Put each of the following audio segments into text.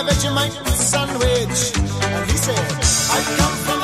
A Vegemite sandwich. And he said, I come from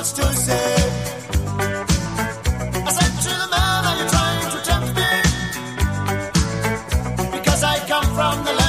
to say. I said to the man, are you trying to tempt me? Because I come from the